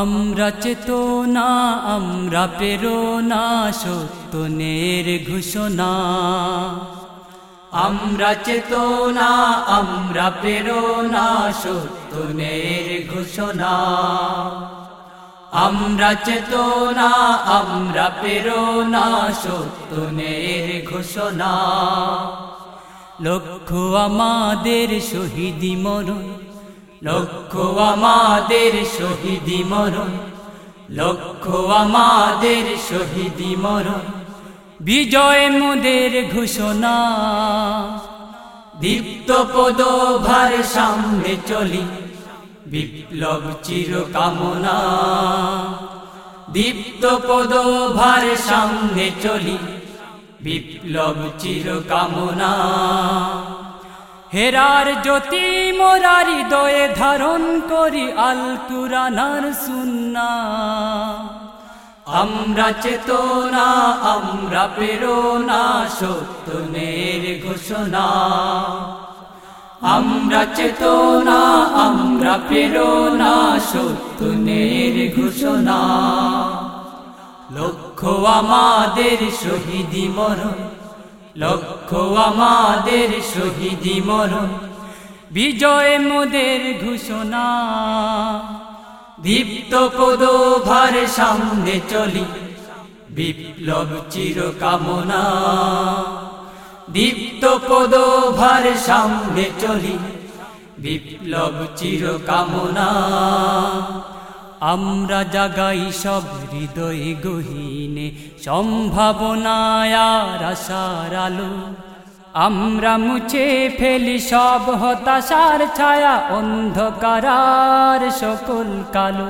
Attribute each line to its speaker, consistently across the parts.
Speaker 1: আমরা চেতনা আমরা প্রেরণা সত্যনের ঘোষণা। আমরা চেতনা আমরা প্রেরণা সত্যনের ঘোষণা। আমরা চেতনা আমরা প্রেরণা সত্যনের ঘোষণা। লক্ষ্য আমাদের শহীদি মরণ লক্ষ্য আমাদের শহীদি মরণ, লক্ষ্য আমাদের শহীদি মরণ। বিজয় মোদের ঘোষণা, দীপ্ত পদ ভার সামনে চলি, বিপ্লব চির কামনা দীপ্ত পদ ভার সামনে চলি, বিপ্লব চির কামনা হেরার জ্যোতি মোরা হৃদয়ে ধারণ করি আল কুরানার সুন্না। আমরা চেতনা, আমরা প্রেরণা সত্যনের ঘোষণা। আমরা চেতনা, আমরা প্রেরণা সত্যনের ঘোষণা। লক্ষ্য আমাদের শহীদি মরণ লক্ষ্য আমাদের শহীদি মরণ, বিজয় মোদের ঘোষণা। দীপ্ত পদ ভার সামনে চলি, বিপ্লব চির কামনা। দীপ্ত পদ ভার সামনে চলি, বিপ্লব চির কামনা। আমরা জাগাই সব হৃদয় গহীনে, সম্ভাবনায় আশার আলো। আমরা মুছে ফেলি সব হতাশার ছায়া, অন্ধকারার সকল কালো।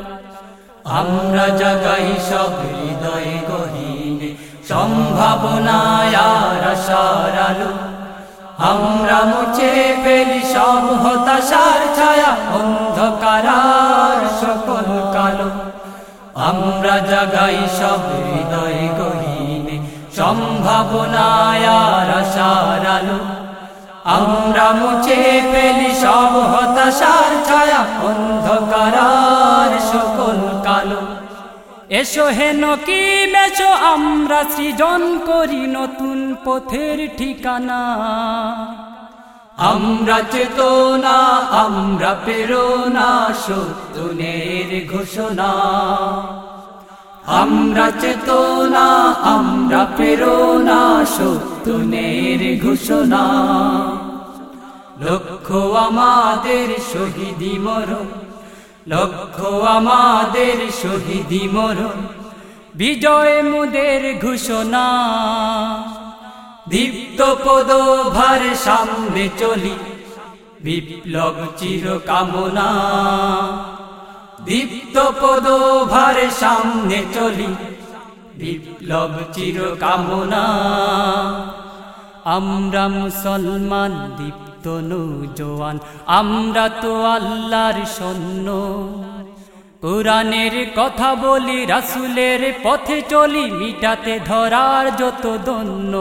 Speaker 1: আমরা জাগাই সব হৃদয় গহীনে, সম্ভাবনায় আশার আলো। আমরা মুছে ফেলি সব হতাশার ছায়া, অন্ধকারার কালো আমরা জাগাই সব হৃদয় গহীনে, সম্ভাবনায় আশার আলো। আমরা মুছে ফেলি সব হতাশার ছায়া, অন্ধকারার সকল কালো। এসো হেন কি মেছো আমরা সৃজন করি নতুন পথের ঠিকানা। আমরা চেতনা, আমরা প্রেরণা সত্যনের ঘোষণা। আমরা চেতনা, আমরা প্রেরণা সত্যনের ঘোষণা। লক্ষ্য আমাদের শহীদি মরণ লক্ষ্য আমাদের শহীদি মরণ, বিজয় মুদের ঘোষণা। দীপ্ত পদ ভার সামনে চলি। বিপ্লব চির কামনা দীপ্ত পদ ভার সামনে চলি। বিপ্লব চির কামনা আমরা মুসলমান, দীপ্ত নৌজওয়ান আমরা তো আল্লাহর সৈন্য। কোরআনের কথা বলি, রাসুলের পথে চলি, মিটাতে ধরার যত দন্য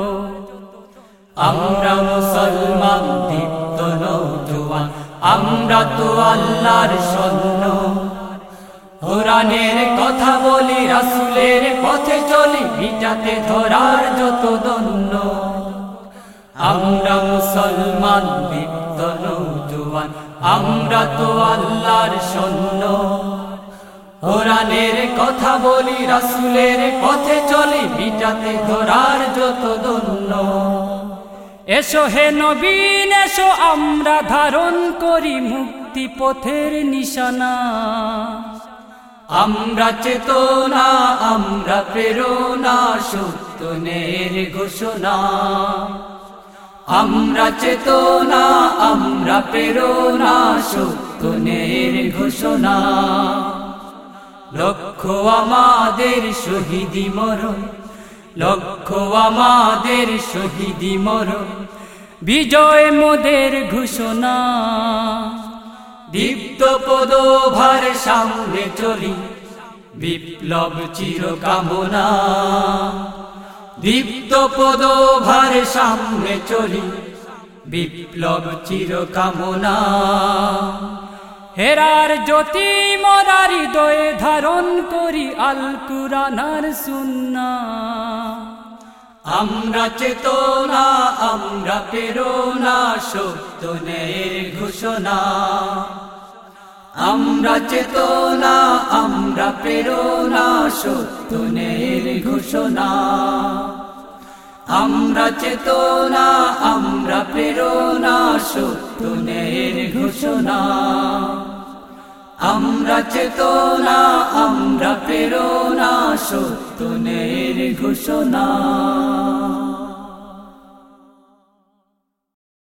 Speaker 1: আমরা মুসলমান, দীপ্ত নৌজওয়ান আমরা তো আল্লাহর সৈন্য কোরআনের কথা বলি, রাসুলের পথে চলি, মিটাতে ধরার যত দন্য আমরা মুসলমান, দীপ্ত নৌজওয়ান আমরা তো আল্লাহর সৈন্য কোরআনের কথা বলি, রাসুলের পথে চলি, মিটাতে ধরার যত দন্য এসো হে নবীন, এসো, আমরা ধারণ করি মুক্তি পথের নিশানা। আমরা চেতনা, আমরা প্রেরণা, সত্যনের ঘোষণা। আমরা চেতনা, আমরা প্রেরণা, সত্যনের ঘোষণা। লক্ষ্য আমাদের শহীদি মরণ, লক্ষ্য আমাদের শহীদি মরণ। বিজয় মোদের ঘোষণা, দীপ্ত পদ ভার সামনে চলি, বিপ্লব চির কামনা। দীপ্ত পদ ভার সামনে চলি, বিপ্লব চির কামনা। হেরার জ্যোতি মরার হৃদয়ে ধারণ করি আল কুরানার সুন্না। আমরা চেতনা, আমরা প্রেরণা সত্যনের ঘোষণা। আমরা চেতনা, আমরা প্রেরণা সত্যনের ঘোষণা। আমরা চেতনা আমরা প্রেরণা সত্যনের ঘোষণা। আমরা চেতনা আমরা প্রেরণা সত্যনের ঘোষণা।